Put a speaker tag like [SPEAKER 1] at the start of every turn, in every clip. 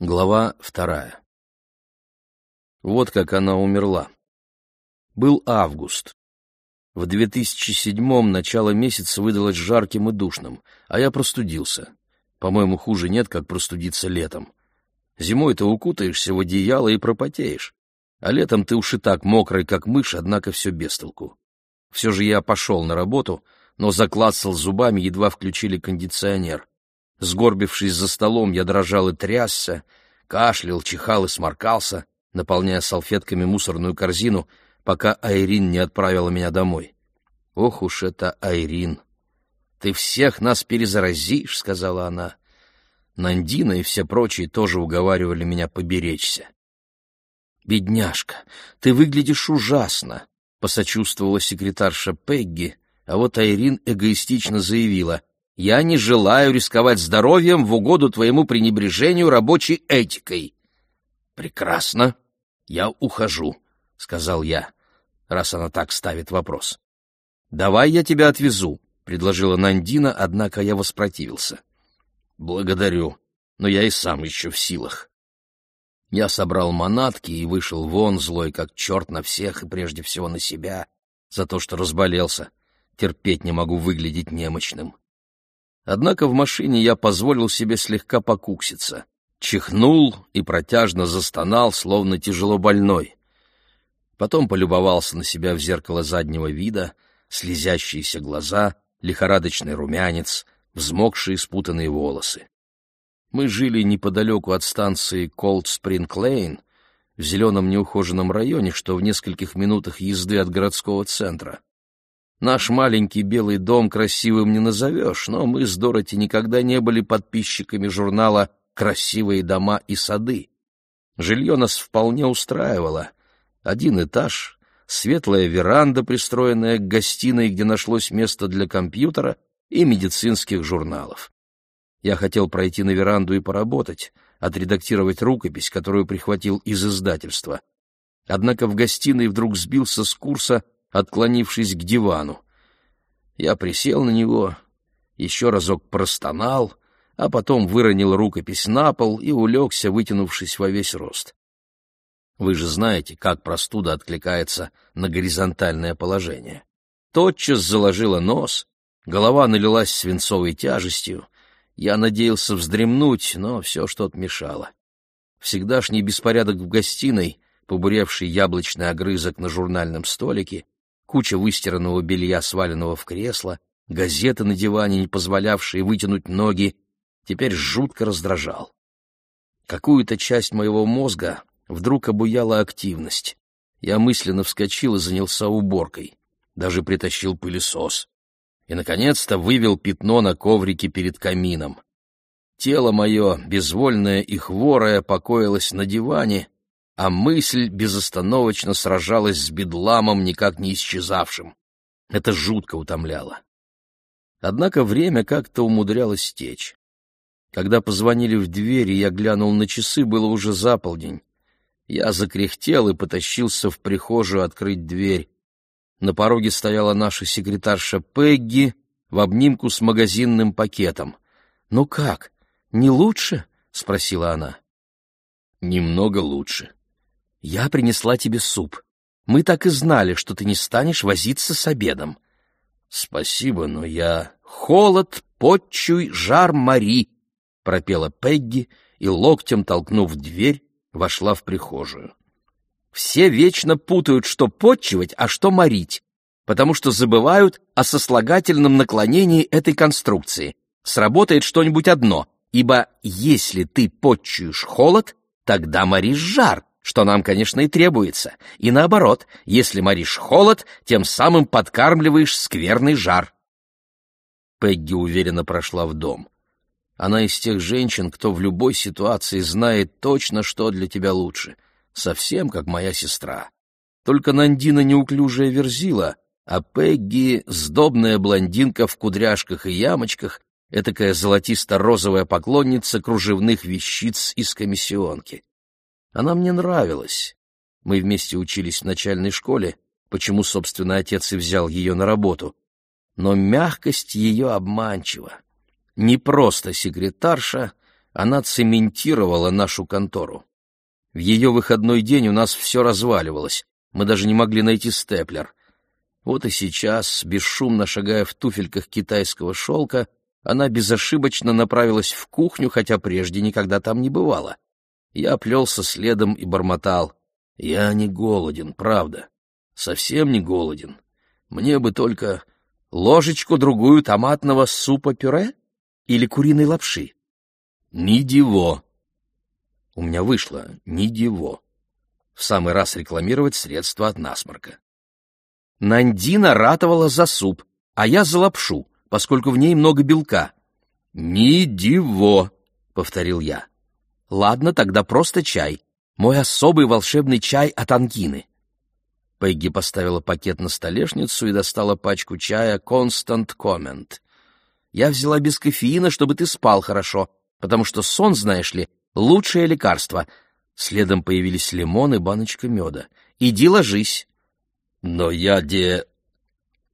[SPEAKER 1] Глава вторая. Вот как она умерла. Был август. В 2007-м начало месяца выдалось жарким и душным, а я простудился. По-моему, хуже нет, как простудиться летом. Зимой ты укутаешься в одеяло и пропотеешь, а летом ты уж и так мокрый, как мышь, однако все без толку. Все же я пошел на работу, но заклацал зубами, едва включили кондиционер. Сгорбившись за столом, я дрожал и трясся, кашлял, чихал и сморкался, наполняя салфетками мусорную корзину, пока Айрин не отправила меня домой. Ох уж это Айрин! «Ты всех нас перезаразишь», — сказала она. Нандина и все прочие тоже уговаривали меня поберечься. «Бедняжка, ты выглядишь ужасно», — посочувствовала секретарша Пегги, а вот Айрин эгоистично заявила, «Я не желаю рисковать здоровьем в угоду твоему пренебрежению рабочей этикой». «Прекрасно, я ухожу», — сказал я, раз она так ставит вопрос. «Давай я тебя отвезу», — предложила Нандина, однако я воспротивился. «Благодарю, но я и сам еще в силах». Я собрал манатки и вышел вон, злой как черт на всех и прежде всего на себя, за то, что разболелся. Терпеть не могу выглядеть немощным. Однако в машине я позволил себе слегка покукситься. Чихнул и протяжно застонал, словно тяжело больной. Потом полюбовался на себя в зеркало заднего вида, слезящиеся глаза, лихорадочный румянец, взмокшие спутанные волосы. Мы жили неподалеку от станции Колд-Спринг-Лейн, в зеленом неухоженном районе, что в нескольких минутах езды от городского центра. Наш маленький белый дом красивым не назовешь, но мы с Дороти никогда не были подписчиками журнала «Красивые дома и сады». Жилье нас вполне устраивало. Один этаж, светлая веранда, пристроенная к гостиной, где нашлось место для компьютера и медицинских журналов. Я хотел пройти на веранду и поработать, отредактировать рукопись, которую прихватил из издательства. Однако в гостиной вдруг сбился с курса отклонившись к дивану. Я присел на него, еще разок простонал, а потом выронил рукопись на пол и улегся, вытянувшись во весь рост. Вы же знаете, как простуда откликается на горизонтальное положение. Тотчас заложила нос, голова налилась свинцовой тяжестью. Я надеялся вздремнуть, но все что-то мешало. Всегдашний беспорядок в гостиной, побуревший яблочный огрызок на журнальном столике, куча выстиранного белья, сваленного в кресло, газеты на диване, не позволявшие вытянуть ноги, теперь жутко раздражал. Какую-то часть моего мозга вдруг обуяла активность. Я мысленно вскочил и занялся уборкой, даже притащил пылесос. И, наконец-то, вывел пятно на коврике перед камином. Тело мое, безвольное и хворое, покоилось на диване, а мысль безостановочно сражалась с бедламом, никак не исчезавшим. Это жутко утомляло. Однако время как-то умудрялось течь. Когда позвонили в дверь, и я глянул на часы, было уже заполдень. Я закряхтел и потащился в прихожую открыть дверь. На пороге стояла наша секретарша Пегги в обнимку с магазинным пакетом. «Ну как, не лучше?» — спросила она. «Немного лучше», «Я принесла тебе суп. Мы так и знали, что ты не станешь возиться с обедом». «Спасибо, но я...» «Холод, подчуй, жар мари!» — пропела Пегги и, локтем толкнув дверь, вошла в прихожую. «Все вечно путают, что подчивать, а что морить, потому что забывают о сослагательном наклонении этой конструкции. Сработает что-нибудь одно, ибо если ты подчуешь холод, тогда моришь жар, что нам, конечно, и требуется. И наоборот, если моришь холод, тем самым подкармливаешь скверный жар. Пегги уверенно прошла в дом. Она из тех женщин, кто в любой ситуации знает точно, что для тебя лучше. Совсем как моя сестра. Только Нандина неуклюжая верзила, а Пегги — сдобная блондинка в кудряшках и ямочках, этакая золотисто-розовая поклонница кружевных вещиц из комиссионки. Она мне нравилась. Мы вместе учились в начальной школе, почему, собственно, отец и взял ее на работу. Но мягкость ее обманчива. Не просто секретарша, она цементировала нашу контору. В ее выходной день у нас все разваливалось, мы даже не могли найти степлер. Вот и сейчас, бесшумно шагая в туфельках китайского шелка, она безошибочно направилась в кухню, хотя прежде никогда там не бывала. Я плелся следом и бормотал. «Я не голоден, правда. Совсем не голоден. Мне бы только ложечку-другую томатного супа-пюре или куриной лапши. Нидиво. У меня вышло нидиво. В самый раз рекламировать средства от насморка. Нандина ратовала за суп, а я за лапшу, поскольку в ней много белка. «Нидиво», — повторил я. «Ладно, тогда просто чай. Мой особый волшебный чай от Ангины». Пегги поставила пакет на столешницу и достала пачку чая «Constant Comment». «Я взяла без кофеина, чтобы ты спал хорошо, потому что сон, знаешь ли, лучшее лекарство». Следом появились лимон и баночка меда. «Иди ложись». «Но я де...»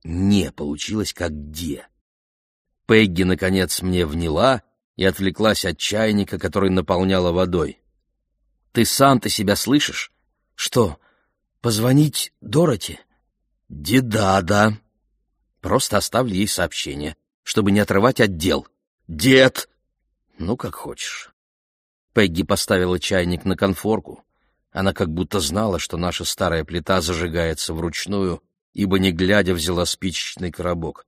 [SPEAKER 1] «Не получилось, как де». Пегги, наконец, мне вняла и отвлеклась от чайника, который наполняла водой. «Ты сам-то себя слышишь? Что, Позвонить Дороти? Дедада. Просто оставлю ей сообщение, чтобы не отрывать отдел. Дед! Ну, как хочешь. Пегги поставила чайник на конфорку. Она как будто знала, что наша старая плита зажигается вручную, ибо, не глядя, взяла спичечный коробок.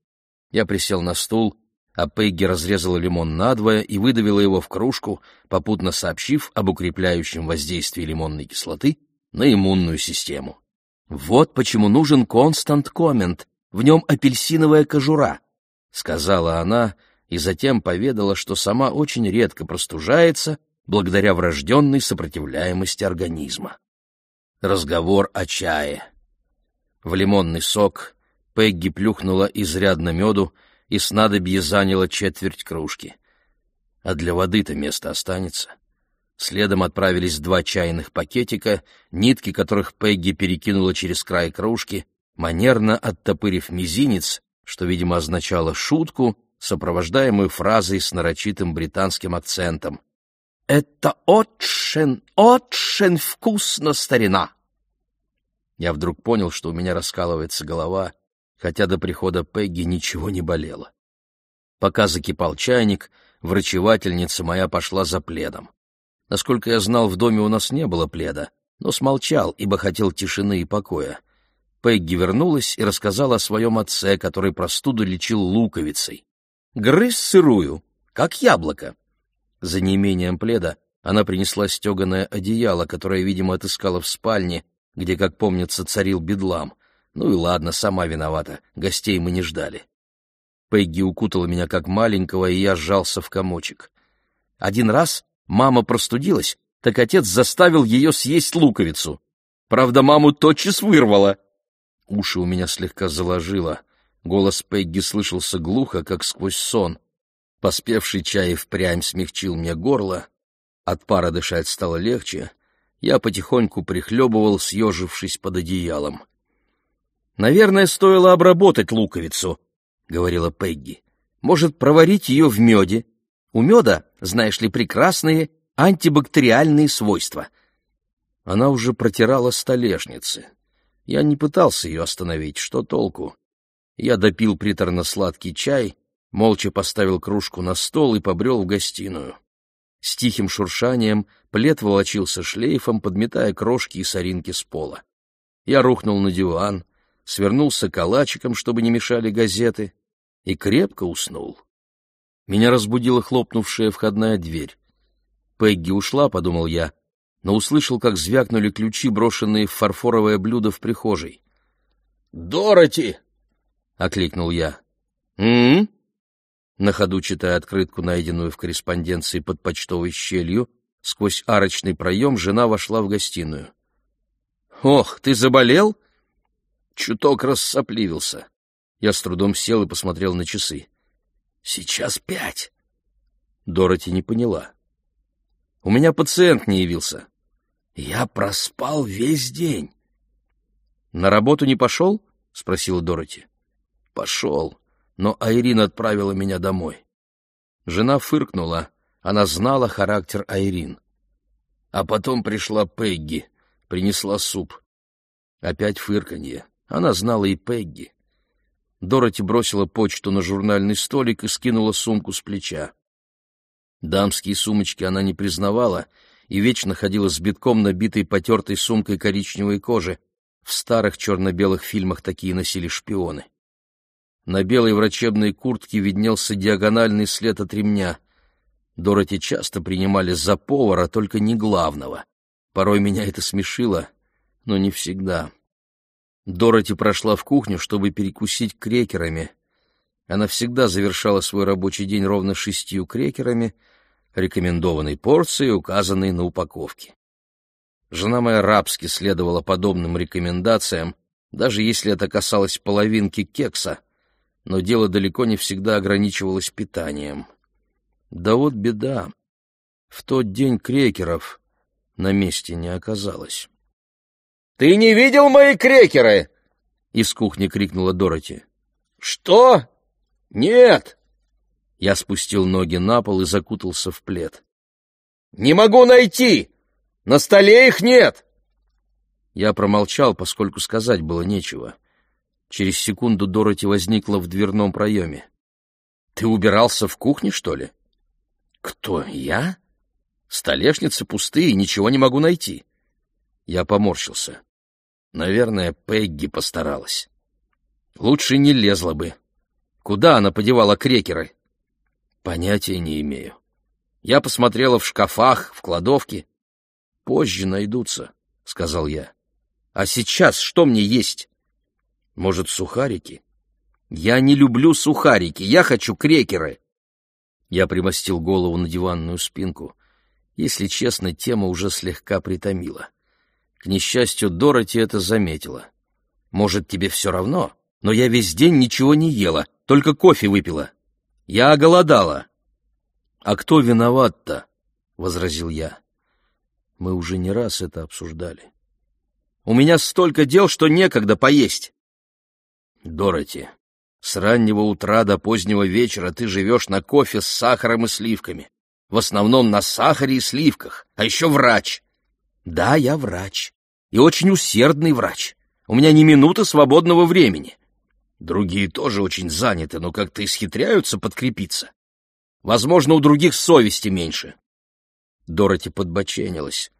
[SPEAKER 1] Я присел на стул, а Пегги разрезала лимон надвое и выдавила его в кружку, попутно сообщив об укрепляющем воздействии лимонной кислоты на иммунную систему. Вот почему нужен Constant Comment, в нем апельсиновая кожура, сказала она и затем поведала, что сама очень редко простужается благодаря врожденной сопротивляемости организма. Разговор о чае. В лимонный сок Пегги плюхнула изрядно меду, и снадобье заняло четверть кружки. А для воды-то место останется. Следом отправились два чайных пакетика, нитки которых Пегги перекинула через край кружки, манерно оттопырив мизинец, что, видимо, означало шутку, сопровождаемую фразой с нарочитым британским акцентом. «Это очень, очень вкусно, старина!» Я вдруг понял, что у меня раскалывается голова, хотя до прихода Пегги ничего не болело. Пока закипал чайник, врачевательница моя пошла за пледом. Насколько я знал, в доме у нас не было пледа, но смолчал, ибо хотел тишины и покоя. Пегги вернулась и рассказала о своем отце, который простуду лечил луковицей. Грыз сырую, как яблоко. За неимением пледа она принесла стеганое одеяло, которое, видимо, отыскала в спальне, где, как помнится, царил бедлам. Ну и ладно, сама виновата, гостей мы не ждали. Пегги укутала меня как маленького, и я сжался в комочек. Один раз Мама простудилась, так отец заставил ее съесть луковицу. Правда, маму тотчас вырвало. Уши у меня слегка заложило. Голос Пегги слышался глухо, как сквозь сон. Поспевший чай впрямь смягчил мне горло. От пара дышать стало легче. Я потихоньку прихлебывал, съежившись под одеялом. «Наверное, стоило обработать луковицу», — говорила Пегги. «Может, проварить ее в меде, у меда, знаешь ли, прекрасные антибактериальные свойства. Она уже протирала столешницы. Я не пытался ее остановить, что толку? Я допил приторно-сладкий чай, молча поставил кружку на стол и побрел в гостиную. С тихим шуршанием плед волочился шлейфом, подметая крошки и соринки с пола. Я рухнул на диван, свернулся калачиком, чтобы не мешали газеты, и крепко уснул. Меня разбудила хлопнувшая входная дверь. Пегги ушла, подумал я, но услышал, как звякнули ключи, брошенные в фарфоровое блюдо в прихожей. «Дороти!» — окликнул я. «М-м-м?» На ходу, читая открытку, найденную в корреспонденции под почтовой щелью, сквозь арочный проем жена вошла в гостиную. «Ох, ты заболел?» Чуток рассопливился. Я с трудом сел и посмотрел на часы. Сейчас пять. Дороти не поняла. У меня пациент не явился. Я проспал весь день. На работу не пошел? Спросила Дороти. Пошел, но Айрин отправила меня домой. Жена фыркнула, Она знала характер Айрин. А потом пришла Пегги, принесла суп. Опять фырканье. Она знала и Пегги. Дороти бросила почту на журнальный столик и скинула сумку с плеча. Дамские сумочки она не признавала и вечно ходила с битком набитой потертой сумкой коричневой кожи. В старых черно-белых фильмах такие носили шпионы. На белой врачебной куртке виднелся диагональный след от ремня. Дороти часто принимали за повара, только не главного. Порой меня это смешило, но не всегда. Дороти прошла в кухню, чтобы перекусить крекерами. Она всегда завершала свой рабочий день ровно шестью крекерами, рекомендованной порцией, указанной на упаковке. Жена моя рабски следовала подобным рекомендациям, даже если это касалось половинки кекса, но дело далеко не всегда ограничивалось питанием. Да вот беда. В тот день крекеров на месте не оказалось.
[SPEAKER 2] «Ты не видел мои крекеры?»
[SPEAKER 1] — из кухни крикнула Дороти.
[SPEAKER 2] «Что? Нет!»
[SPEAKER 1] Я спустил ноги на пол и закутался в плед.
[SPEAKER 2] «Не могу найти! На столе их нет!»
[SPEAKER 1] Я промолчал, поскольку сказать было нечего. Через секунду Дороти возникла в дверном проеме. «Ты убирался в кухне, что ли?» «Кто, я?» «Столешницы пустые, ничего не могу найти». Я поморщился. Наверное, Пегги постаралась. Лучше не лезла бы. Куда она подевала крекеры? Понятия не имею. Я посмотрела в шкафах, в кладовке. Позже найдутся, — сказал я. А сейчас что мне есть? Может, сухарики? Я не люблю сухарики, я хочу крекеры. Я примостил голову на диванную спинку. Если честно, тема уже слегка притомила. К несчастью, Дороти это заметила. «Может, тебе все равно? Но я весь день ничего не ела, только кофе выпила. Я оголодала». «А кто виноват-то?» — возразил я. Мы уже не раз это обсуждали. «У меня столько дел, что некогда поесть». «Дороти, с раннего утра до позднего вечера ты живешь на кофе с сахаром и сливками. В основном на сахаре и сливках, а еще врач. Да, я врач и очень усердный врач. У меня ни минуты свободного времени. Другие тоже очень заняты, но как-то исхитряются подкрепиться. Возможно, у других совести меньше. Дороти подбоченилась.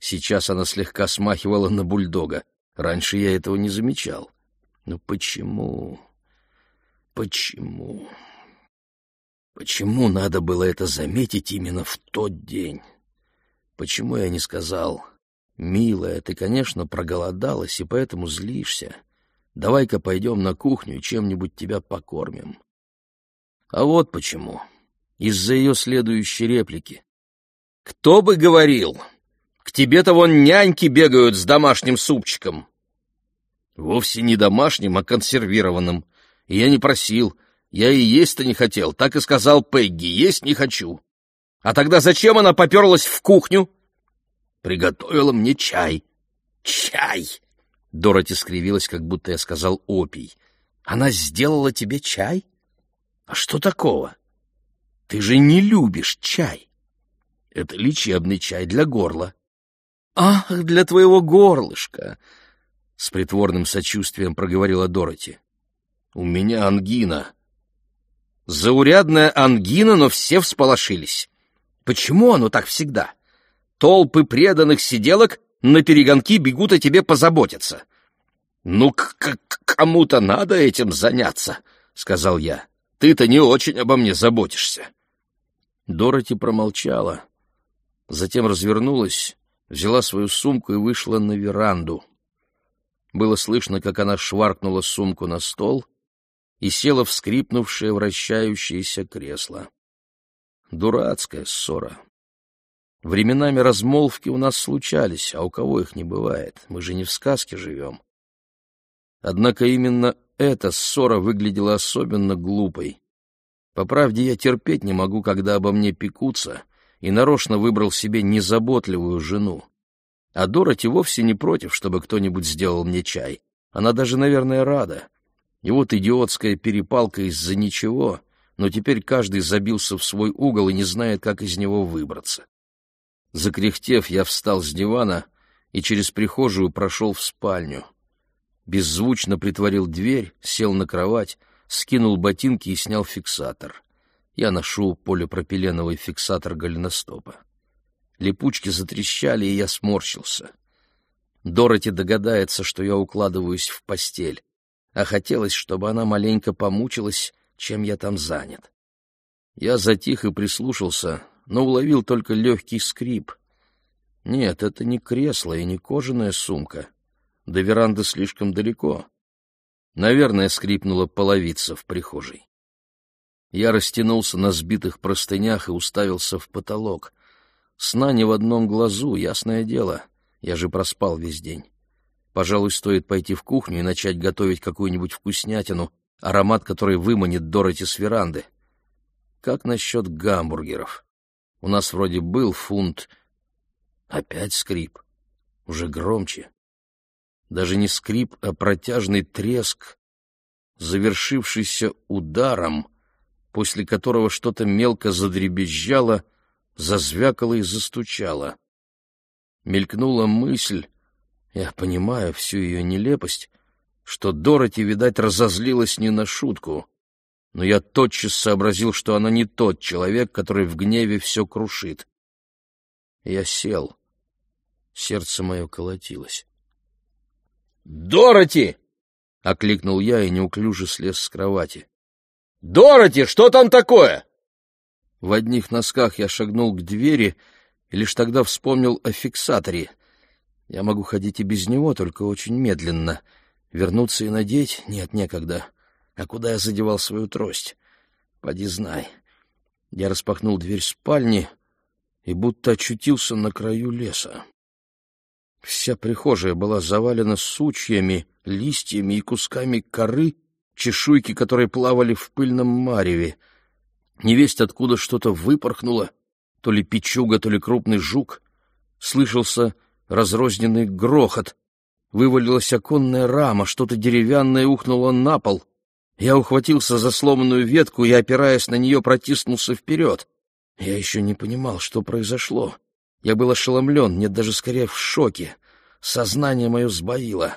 [SPEAKER 1] Сейчас она слегка смахивала на бульдога. Раньше я этого не замечал. Но почему? Почему? Почему надо было это заметить именно в тот день? Почему я не сказал «Милая, ты, конечно, проголодалась и поэтому злишься. Давай-ка пойдем на кухню и чем-нибудь тебя покормим». А вот почему. Из-за ее следующей реплики. «Кто бы говорил? К тебе-то вон няньки бегают с домашним супчиком». «Вовсе не домашним, а консервированным. И я не просил. Я и есть-то не хотел. Так и сказал Пегги. Есть не хочу». «А тогда зачем она поперлась в кухню?» Приготовила мне чай. Чай! Дороти скривилась, как будто я сказал опий. Она сделала тебе чай? А что такого? Ты же не любишь чай. Это лечебный чай для горла. Ах, для твоего горлышка! С притворным сочувствием проговорила Дороти. У меня ангина. Заурядная ангина, но все всполошились. Почему оно так всегда? — Толпы преданных сиделок на перегонки бегут о тебе позаботиться. «Ну, к, кому-то надо этим заняться», — сказал я. «Ты-то не очень обо мне заботишься». Дороти промолчала, затем развернулась, взяла свою сумку и вышла на веранду. Было слышно, как она шваркнула сумку на стол и села в скрипнувшее вращающееся кресло. Дурацкая ссора. Временами размолвки у нас случались, а у кого их не бывает? Мы же не в сказке живем. Однако именно эта ссора выглядела особенно глупой. По правде, я терпеть не могу, когда обо мне пекутся, и нарочно выбрал себе незаботливую жену. А Дороти вовсе не против, чтобы кто-нибудь сделал мне чай. Она даже, наверное, рада. И вот идиотская перепалка из-за ничего но теперь каждый забился в свой угол и не знает, как из него выбраться. Закряхтев, я встал с дивана и через прихожую прошел в спальню. Беззвучно притворил дверь, сел на кровать, скинул ботинки и снял фиксатор. Я ношу полипропиленовый фиксатор голеностопа. Липучки затрещали, и я сморщился. Дороти догадается, что я укладываюсь в постель, а хотелось, чтобы она маленько помучилась, чем я там занят. Я затих и прислушался, но уловил только легкий скрип. Нет, это не кресло и не кожаная сумка. До веранды слишком далеко. Наверное, скрипнула половица в прихожей. Я растянулся на сбитых простынях и уставился в потолок. Сна не в одном глазу, ясное дело. Я же проспал весь день. Пожалуй, стоит пойти в кухню и начать готовить какую-нибудь вкуснятину, аромат которой выманит Дороти с веранды. Как насчет гамбургеров? У нас вроде был фунт. Опять скрип. Уже громче. Даже не скрип, а протяжный треск, завершившийся ударом, после которого что-то мелко задребезжало, зазвякало и застучало. Мелькнула мысль, я понимаю всю ее нелепость, что Дороти, видать, разозлилась не на шутку, но я тотчас сообразил, что она не тот человек, который в гневе все крушит. Я сел. Сердце мое колотилось.
[SPEAKER 2] «Дороти!» — окликнул я и неуклюже слез с кровати. «Дороти, что там такое?»
[SPEAKER 1] В одних носках я шагнул к двери и лишь тогда вспомнил о фиксаторе. Я могу ходить и без него, только очень медленно. Вернуться и надеть? Нет, некогда. А куда я задевал свою трость? Поди знай. Я распахнул дверь спальни и будто очутился на краю леса. Вся прихожая была завалена сучьями, листьями и кусками коры, чешуйки которые плавали в пыльном мареве. Невесть откуда что-то выпорхнуло, то ли печуга, то ли крупный жук. Слышался разрозненный грохот. Вывалилась оконная рама, что-то деревянное ухнуло на пол. Я ухватился за сломанную ветку и, опираясь на нее, протиснулся вперед. Я еще не понимал, что произошло. Я был ошеломлен, нет, даже скорее в шоке. Сознание мое сбоило.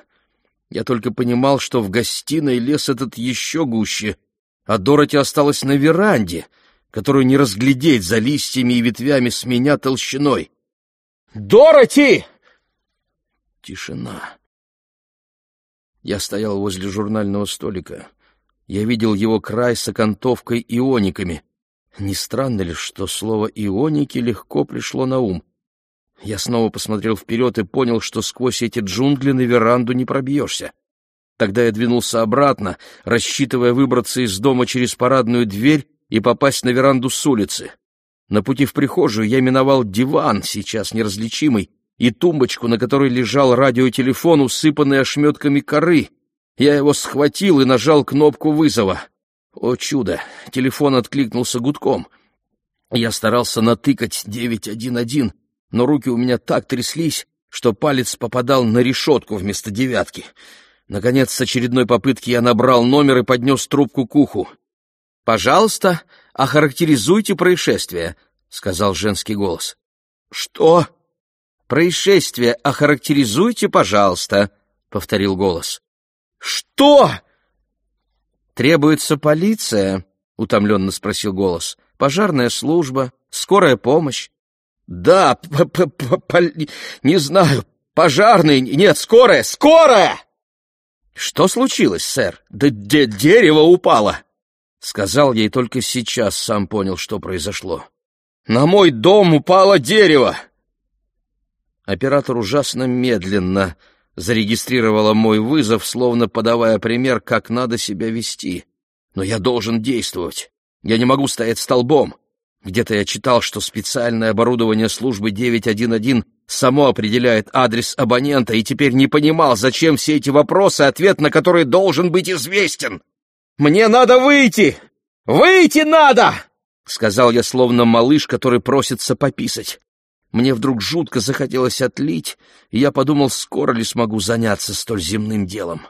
[SPEAKER 1] Я только понимал, что в гостиной лес этот еще гуще, а Дороти осталась на веранде, которую не разглядеть за листьями и ветвями с меня толщиной.
[SPEAKER 2] «Дороти!»
[SPEAKER 1] Тишина. Я стоял возле журнального столика. Я видел его край с окантовкой иониками. Не странно ли, что слово «ионики» легко пришло на ум? Я снова посмотрел вперед и понял, что сквозь эти джунгли на веранду не пробьешься. Тогда я двинулся обратно, рассчитывая выбраться из дома через парадную дверь и попасть на веранду с улицы. На пути в прихожую я миновал диван, сейчас неразличимый, и тумбочку, на которой лежал радиотелефон, усыпанный ошметками коры. Я его схватил и нажал кнопку вызова. О чудо! Телефон откликнулся гудком. Я старался натыкать 911, но руки у меня так тряслись, что палец попадал на решетку вместо девятки. Наконец, с очередной попытки я набрал номер и поднес трубку к уху. «Пожалуйста, охарактеризуйте происшествие», — сказал женский голос. «Что?» «Происшествие охарактеризуйте, пожалуйста», — повторил голос.
[SPEAKER 2] «Что?»
[SPEAKER 1] «Требуется полиция?» — утомленно спросил голос. «Пожарная служба? Скорая помощь?»
[SPEAKER 2] Да, п -п -п не знаю, пожарный, нет, скорая, скорая!
[SPEAKER 1] Что случилось, сэр?
[SPEAKER 2] Да де дерево упало.
[SPEAKER 1] Сказал ей только сейчас, сам понял, что произошло.
[SPEAKER 2] На мой дом упало дерево.
[SPEAKER 1] Оператор ужасно медленно зарегистрировала мой вызов, словно подавая пример, как надо себя вести. Но я должен действовать. Я не могу стоять столбом. Где-то я читал, что специальное оборудование службы 911 само определяет адрес абонента, и теперь не понимал, зачем все эти вопросы, ответ на которые должен быть известен.
[SPEAKER 2] «Мне надо выйти! Выйти надо!»
[SPEAKER 1] — сказал я, словно малыш, который просится пописать. Мне вдруг жутко захотелось отлить, и я подумал, скоро ли смогу заняться столь земным делом.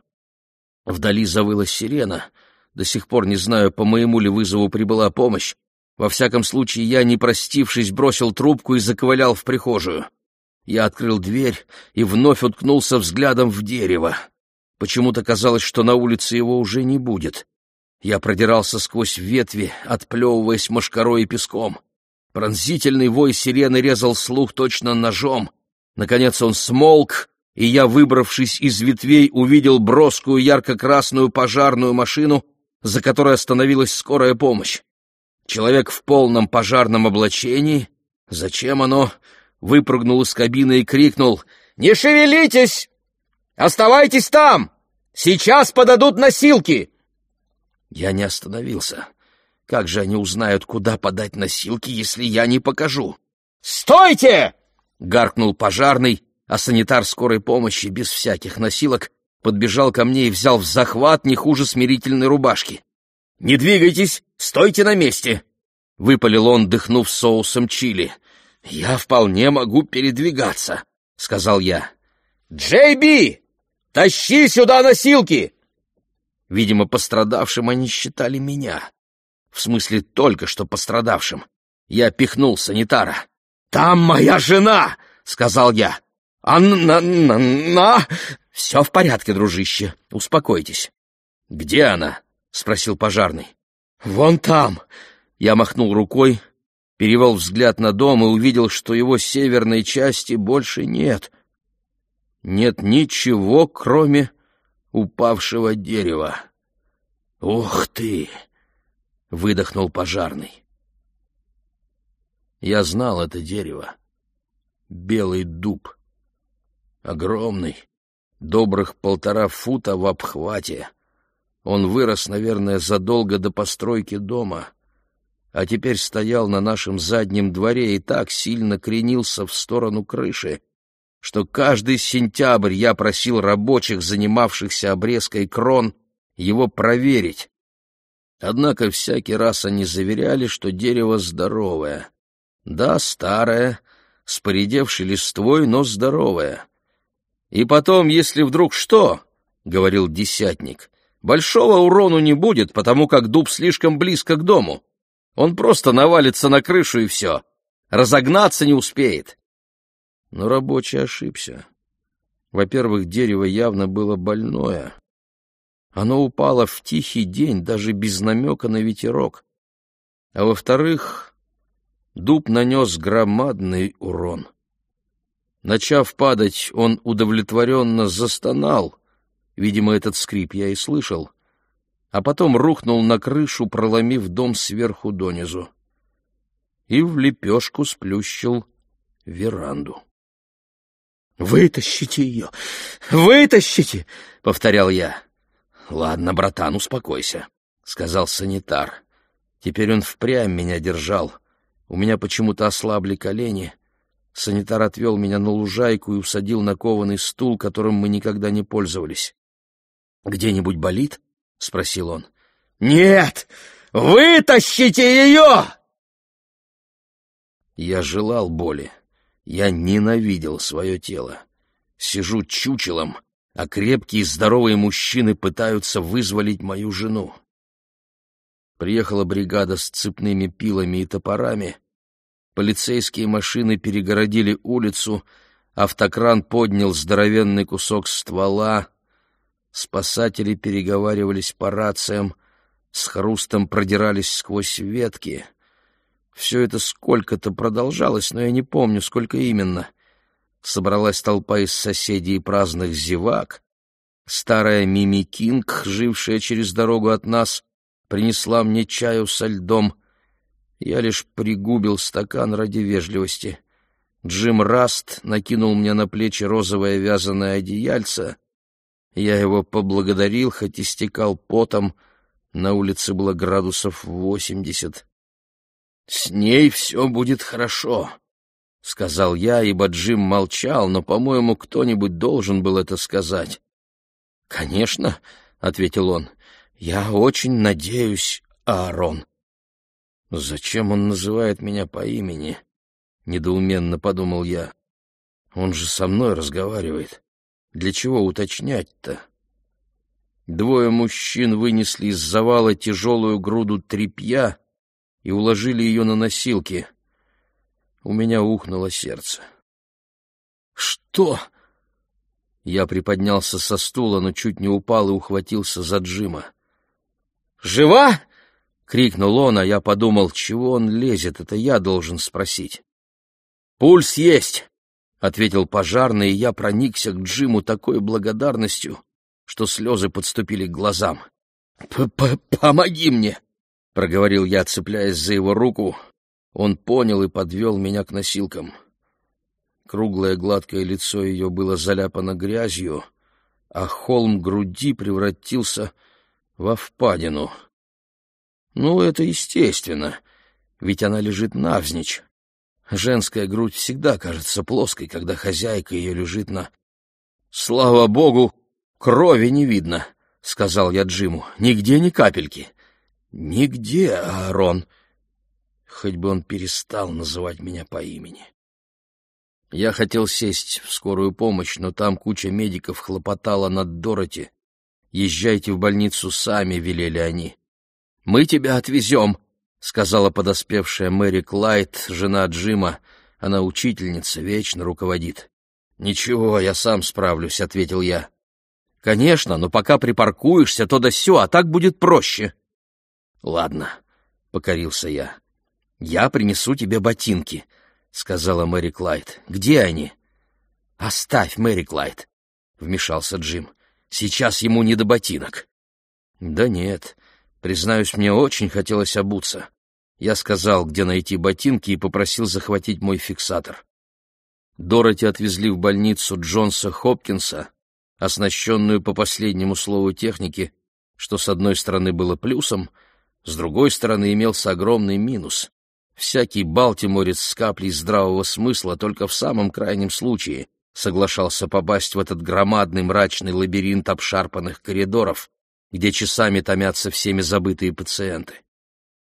[SPEAKER 1] Вдали завыла сирена, До сих пор не знаю, по моему ли вызову прибыла помощь. Во всяком случае, я, не простившись, бросил трубку и заковылял в прихожую. Я открыл дверь и вновь уткнулся взглядом в дерево. Почему-то казалось, что на улице его уже не будет. Я продирался сквозь ветви, отплевываясь мошкарой и песком. Пронзительный вой сирены резал слух точно ножом. Наконец он смолк, и я, выбравшись из ветвей, увидел броскую ярко-красную пожарную машину, за которой остановилась скорая помощь. Человек в полном пожарном облачении, зачем оно, выпрыгнул из кабины и крикнул «Не шевелитесь! Оставайтесь там! Сейчас подадут носилки!» Я не остановился. Как же они узнают, куда подать носилки, если я не покажу? «Стойте!» — гаркнул пожарный, а санитар скорой помощи без всяких носилок подбежал ко мне и взял в захват не хуже смирительной рубашки. «Не двигайтесь! Стойте на месте!» — выпалил он, дыхнув соусом чили. «Я вполне могу передвигаться», — сказал я. «Джей Би! Тащи сюда носилки!» Видимо, пострадавшим они считали меня. В смысле, только что пострадавшим. Я пихнул санитара. «Там моя жена!» — сказал я. «Анна-на-на...» «Все в порядке, дружище. Успокойтесь». «Где она?» — спросил пожарный. «Вон там!» Я махнул рукой, перевел взгляд на дом и увидел, что его северной части больше нет. Нет ничего, кроме упавшего дерева. «Ух ты!» — выдохнул пожарный. Я знал это дерево. Белый дуб. Огромный, добрых полтора фута в обхвате. Он вырос, наверное, задолго до постройки дома — а теперь стоял на нашем заднем дворе и так сильно кренился в сторону крыши, что каждый сентябрь я просил рабочих, занимавшихся обрезкой крон, его проверить. Однако всякий раз они заверяли, что дерево здоровое. Да, старое, с поредевшей листвой, но здоровое. И потом, если вдруг что, — говорил десятник, — большого урону не будет, потому как дуб слишком близко к дому. Он просто навалится на крышу и все. Разогнаться не успеет. Но рабочий ошибся. Во-первых, дерево явно было больное. Оно упало в тихий день, даже без намека на ветерок. А во-вторых, дуб нанес громадный урон. Начав падать, он удовлетворенно застонал. Видимо, этот скрип я и слышал — а потом рухнул на крышу, проломив дом сверху донизу. И в лепешку сплющил веранду. «Вытащите ее! Вытащите!» — повторял я. «Ладно, братан, успокойся», — сказал санитар. Теперь он впрямь меня держал. У меня почему-то ослабли колени. Санитар отвел меня на лужайку и усадил на кованый стул, которым мы никогда не пользовались. «Где-нибудь болит?» — спросил он. «Нет! Вытащите ее!» Я желал боли. Я ненавидел свое тело. Сижу чучелом, а крепкие здоровые мужчины пытаются вызволить мою жену. Приехала бригада с цепными пилами и топорами. Полицейские машины перегородили улицу, автокран поднял здоровенный кусок ствола, Спасатели переговаривались по рациям, с хрустом продирались сквозь ветки. Все это сколько-то продолжалось, но я не помню, сколько именно. Собралась толпа из соседей и праздных зевак. Старая Мими Кинг, жившая через дорогу от нас, принесла мне чаю со льдом. Я лишь пригубил стакан ради вежливости. Джим Раст накинул мне на плечи розовое вязаное одеяльце, я его поблагодарил, хоть и стекал потом, на улице было градусов восемьдесят. «С ней все будет хорошо», — сказал я, ибо Джим молчал, но, по-моему, кто-нибудь должен был это сказать. «Конечно», — ответил он, — «я очень надеюсь, Аарон». «Зачем он называет меня по имени?» — недоуменно подумал я. «Он же со мной разговаривает». Для чего уточнять-то? Двое мужчин вынесли из завала тяжелую груду тряпья и уложили ее на носилки. У меня ухнуло сердце.
[SPEAKER 2] «Что?»
[SPEAKER 1] Я приподнялся со стула, но чуть не упал и ухватился за Джима.
[SPEAKER 2] «Жива?»
[SPEAKER 1] — крикнул он, а я подумал, чего он лезет, это я должен спросить.
[SPEAKER 2] «Пульс есть!»
[SPEAKER 1] — ответил пожарный, и я проникся к Джиму такой благодарностью, что слезы подступили к глазам.
[SPEAKER 2] П -п «Помоги мне!»
[SPEAKER 1] — проговорил я, цепляясь за его руку. Он понял и подвел меня к носилкам. Круглое гладкое лицо ее было заляпано грязью, а холм груди превратился во впадину. Ну, это естественно, ведь она лежит навзничь. Женская грудь всегда кажется плоской, когда хозяйка ее лежит на... «Слава богу, крови не видно», — сказал я Джиму. «Нигде ни капельки». «Нигде, Аарон». Хоть бы он перестал называть меня по имени. Я хотел сесть в скорую помощь, но там куча медиков хлопотала над Дороти. «Езжайте в больницу сами», — велели они. «Мы тебя отвезем», — сказала подоспевшая Мэри Клайд, жена Джима. Она учительница, вечно руководит. «Ничего, я сам справлюсь», — ответил я. «Конечно, но пока припаркуешься, то да сё, а так будет проще». «Ладно», — покорился я. «Я принесу тебе ботинки», — сказала Мэри Клайд. «Где они?» «Оставь, Мэри Клайд», — вмешался Джим. «Сейчас ему не до ботинок». «Да нет, признаюсь, мне очень хотелось обуться». Я сказал, где найти ботинки, и попросил захватить мой фиксатор. Дороти отвезли в больницу Джонса Хопкинса, оснащенную по последнему слову техники, что с одной стороны было плюсом, с другой стороны имелся огромный минус. Всякий балтиморец с каплей здравого смысла только в самом крайнем случае соглашался попасть в этот громадный мрачный лабиринт обшарпанных коридоров, где часами томятся всеми забытые пациенты.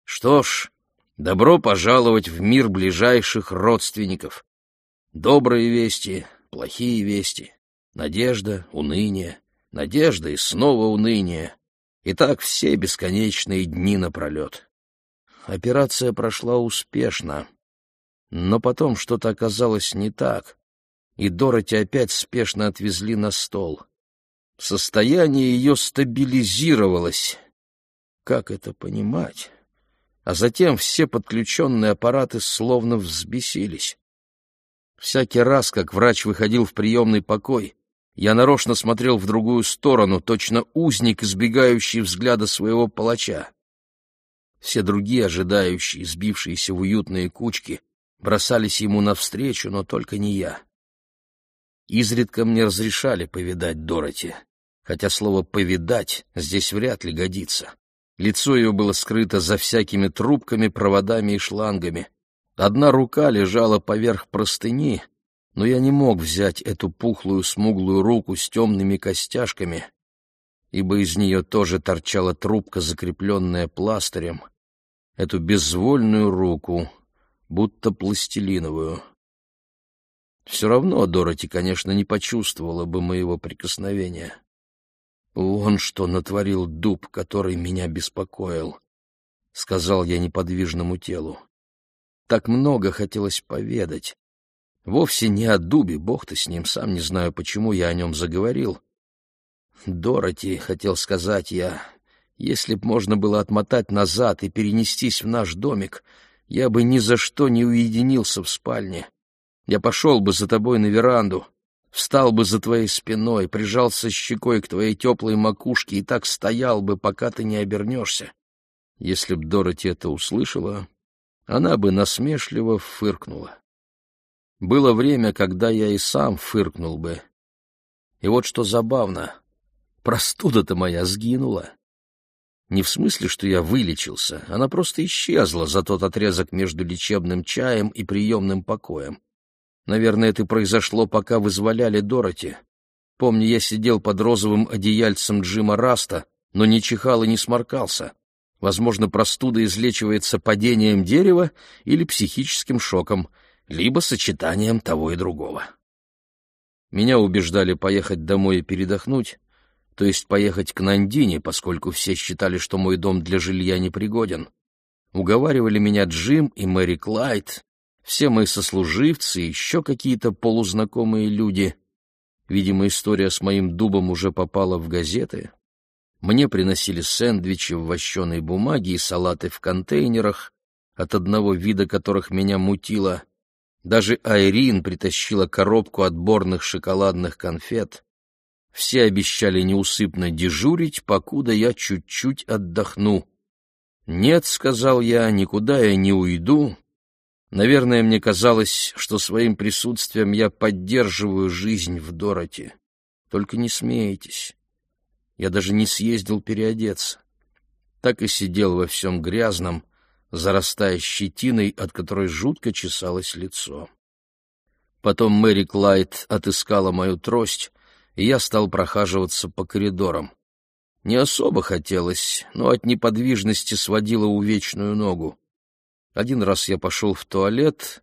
[SPEAKER 1] Что ж, добро пожаловать в мир ближайших родственников. Добрые вести, плохие вести, надежда, уныние, надежда и снова уныние. И так все бесконечные дни напролет. Операция прошла успешно, но потом что-то оказалось не так, и Дороти опять спешно отвезли на стол. Состояние ее стабилизировалось. Как это понимать? А затем все подключенные аппараты словно взбесились. Всякий раз, как врач выходил в приемный покой, я нарочно смотрел в другую сторону, точно узник, избегающий взгляда своего палача. Все другие, ожидающие, сбившиеся в уютные кучки, бросались ему навстречу, но только не я. Изредка мне разрешали повидать Дороти, хотя слово «повидать» здесь вряд ли годится. Лицо ее было скрыто за всякими трубками, проводами и шлангами. Одна рука лежала поверх простыни, но я не мог взять эту пухлую смуглую руку с темными костяшками ибо из нее тоже торчала трубка, закрепленная пластырем, эту безвольную руку, будто пластилиновую. Все равно Дороти, конечно, не почувствовала бы моего прикосновения. «Вон что натворил дуб, который меня беспокоил», — сказал я неподвижному телу. Так много хотелось поведать. Вовсе не о дубе, бог ты с ним, сам не знаю, почему я о нем заговорил, Дороти, хотел сказать я, если б можно было отмотать назад и перенестись в наш домик, я бы ни за что не уединился в спальне. Я пошел бы за тобой на веранду, встал бы за твоей спиной, прижался щекой к твоей теплой макушке и так стоял бы, пока ты не обернешься. Если б Дороти это услышала, она бы насмешливо фыркнула. Было время, когда я и сам фыркнул бы. И вот что забавно — Простуда-то моя сгинула. Не в смысле, что я вылечился, она просто исчезла за тот отрезок между лечебным чаем и приемным покоем. Наверное, это произошло, пока вызволяли Дороти. Помню, я сидел под розовым одеяльцем Джима Раста, но не чихал и не сморкался. Возможно, простуда излечивается падением дерева или психическим шоком, либо сочетанием того и другого. Меня убеждали поехать домой и передохнуть, то есть поехать к Нандине, поскольку все считали, что мой дом для жилья непригоден. Уговаривали меня Джим и Мэри Клайд, все мои сослуживцы и еще какие-то полузнакомые люди. Видимо, история с моим дубом уже попала в газеты. Мне приносили сэндвичи в вощеной бумаге и салаты в контейнерах, от одного вида которых меня мутило. Даже Айрин притащила коробку отборных шоколадных конфет. Все обещали неусыпно дежурить, покуда я чуть-чуть отдохну. «Нет», — сказал я, — «никуда я не уйду». Наверное, мне казалось, что своим присутствием я поддерживаю жизнь в Дороти. Только не смейтесь. Я даже не съездил переодеться. Так и сидел во всем грязном, зарастая щетиной, от которой жутко чесалось лицо. Потом Мэри Клайд отыскала мою трость, и я стал прохаживаться по коридорам. Не особо хотелось, но от неподвижности сводила увечную ногу. Один раз я пошел в туалет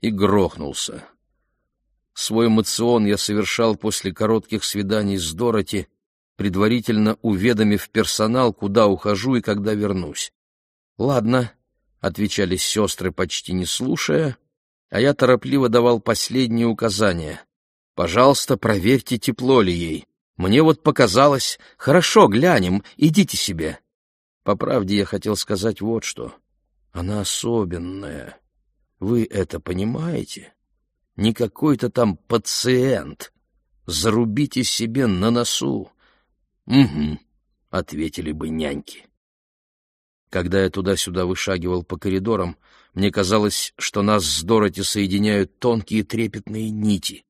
[SPEAKER 1] и грохнулся. Свой мацион я совершал после коротких свиданий с Дороти, предварительно уведомив персонал, куда ухожу и когда вернусь. «Ладно», — отвечали сестры, почти не слушая, а я торопливо давал последние указания. «Пожалуйста, проверьте, тепло ли ей. Мне вот показалось... Хорошо, глянем, идите себе». По правде я хотел сказать вот что. Она особенная. Вы это понимаете? Не какой-то там пациент. Зарубите себе на носу. Угу, ответили бы няньки. Когда я туда-сюда вышагивал по коридорам, мне казалось, что нас с Дороти соединяют тонкие трепетные нити.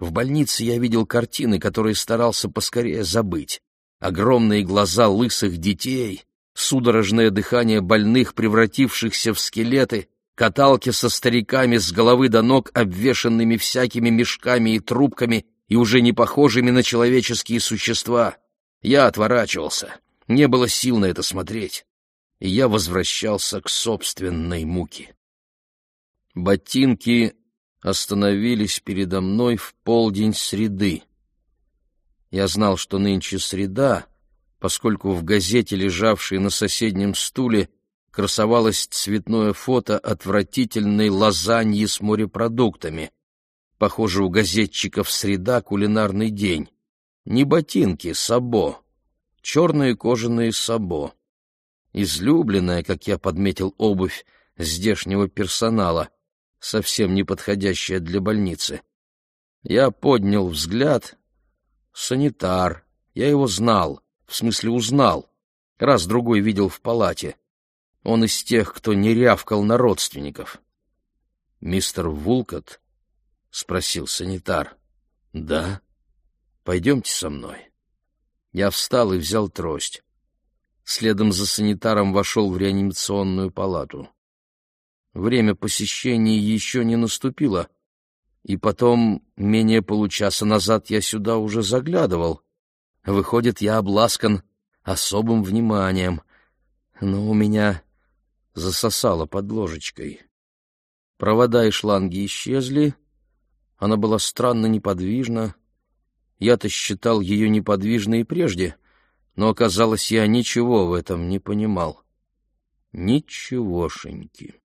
[SPEAKER 1] В больнице я видел картины, которые старался поскорее забыть. Огромные глаза лысых детей, судорожное дыхание больных, превратившихся в скелеты, каталки со стариками с головы до ног, обвешанными всякими мешками и трубками и уже не похожими на человеческие существа. Я отворачивался, не было сил на это смотреть, и я возвращался к собственной муке. Ботинки остановились передо мной в полдень среды. Я знал, что нынче среда, поскольку в газете, лежавшей на соседнем стуле, красовалось цветное фото отвратительной лазаньи с морепродуктами. Похоже, у газетчиков среда кулинарный день. Не ботинки, сабо. Черные кожаные сабо. Излюбленная, как я подметил, обувь здешнего персонала, совсем не подходящая для больницы. Я поднял взгляд. Санитар. Я его знал в смысле узнал, раз-другой видел в палате. Он из тех, кто не рявкал на родственников. «Мистер Вулкот?» — спросил санитар. «Да. Пойдемте со мной». Я встал и взял трость. Следом за санитаром вошел в реанимационную палату. Время посещения еще не наступило, и потом, менее получаса назад, я сюда уже заглядывал. Выходит, я обласкан особым вниманием, но у меня засосало под ложечкой. Провода и шланги исчезли, она была странно неподвижна. Я-то считал ее неподвижной и прежде, но оказалось, я ничего в этом не понимал. Ничегошеньки.